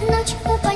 ночь упадет.